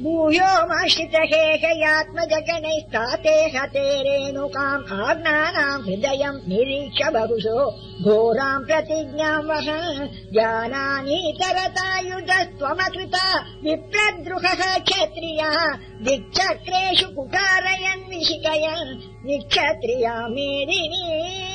भूयोमाश्रितहेहयात्मजगणैस्ताते हते रेणुकाम् आज्ञानाम् हृदयम् निरीक्ष बहुशो। घोराम् प्रतिज्ञाम् वह जानानीतरतायुधस्त्वमकृता विप्रद्रुहः क्षत्रियः। दिक्चक्रेषु कुकारयन् निशिकयन्। निक्षत्रिया मेदिनी